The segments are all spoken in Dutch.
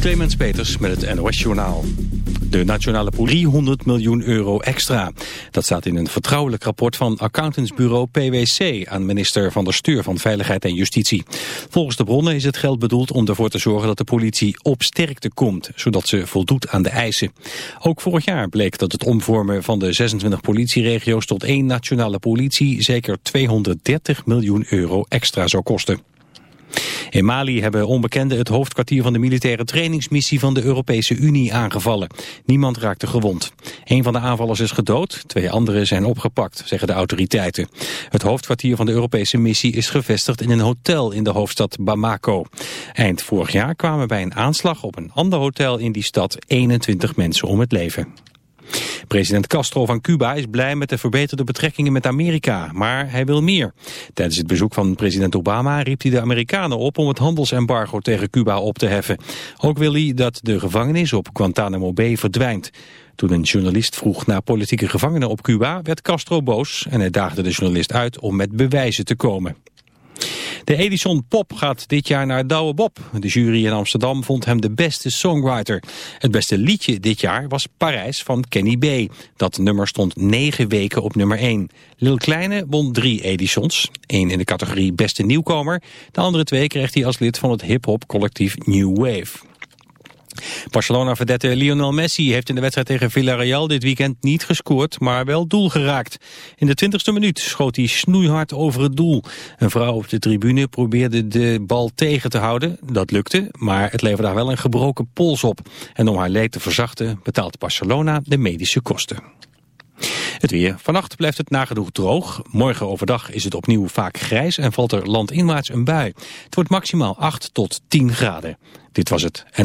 Clemens Peters met het NOS Journaal. De nationale politie 300 miljoen euro extra. Dat staat in een vertrouwelijk rapport van accountantsbureau PwC... aan minister Van der Steur van Veiligheid en Justitie. Volgens de bronnen is het geld bedoeld om ervoor te zorgen... dat de politie op sterkte komt, zodat ze voldoet aan de eisen. Ook vorig jaar bleek dat het omvormen van de 26 politieregio's... tot één nationale politie zeker 230 miljoen euro extra zou kosten. In Mali hebben onbekenden het hoofdkwartier van de militaire trainingsmissie van de Europese Unie aangevallen. Niemand raakte gewond. Een van de aanvallers is gedood, twee anderen zijn opgepakt, zeggen de autoriteiten. Het hoofdkwartier van de Europese missie is gevestigd in een hotel in de hoofdstad Bamako. Eind vorig jaar kwamen bij een aanslag op een ander hotel in die stad 21 mensen om het leven. President Castro van Cuba is blij met de verbeterde betrekkingen met Amerika, maar hij wil meer. Tijdens het bezoek van president Obama riep hij de Amerikanen op om het handelsembargo tegen Cuba op te heffen. Ook wil hij dat de gevangenis op Guantanamo Bay verdwijnt. Toen een journalist vroeg naar politieke gevangenen op Cuba, werd Castro boos en hij daagde de journalist uit om met bewijzen te komen. De Edison Pop gaat dit jaar naar Douwe Bob. De jury in Amsterdam vond hem de beste songwriter. Het beste liedje dit jaar was Parijs van Kenny B. Dat nummer stond negen weken op nummer 1. Lil Kleine won drie Edisons. Eén in de categorie beste nieuwkomer. De andere twee kreeg hij als lid van het hip-hop collectief New Wave. Barcelona-vedette Lionel Messi heeft in de wedstrijd tegen Villarreal dit weekend niet gescoord, maar wel doel geraakt. In de twintigste minuut schoot hij snoeihard over het doel. Een vrouw op de tribune probeerde de bal tegen te houden. Dat lukte, maar het leverde haar wel een gebroken pols op. En om haar leed te verzachten betaalt Barcelona de medische kosten. Het weer. Vannacht blijft het nagenoeg droog. Morgen overdag is het opnieuw vaak grijs en valt er landinwaarts een bui. Het wordt maximaal 8 tot 10 graden. Dit was het. En...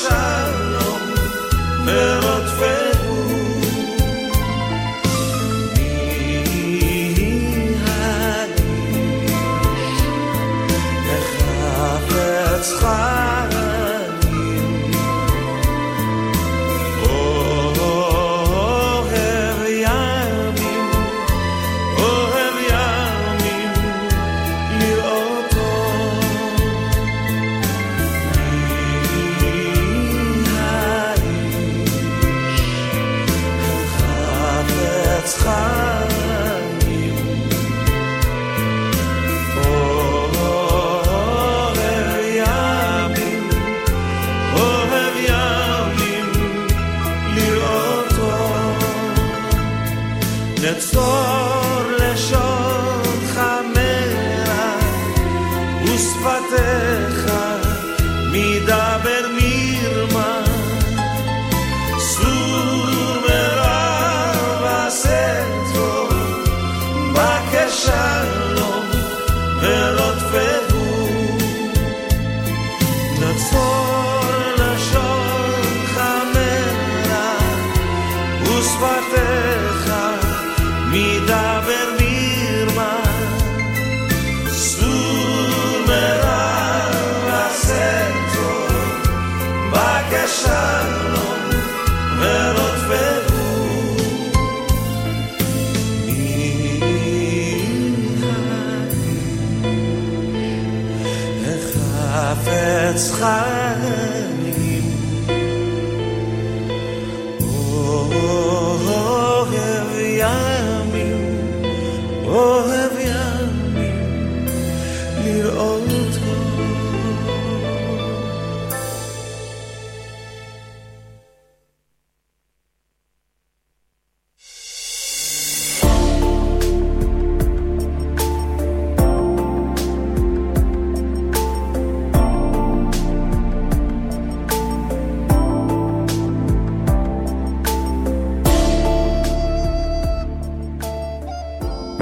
shalom, me rotfe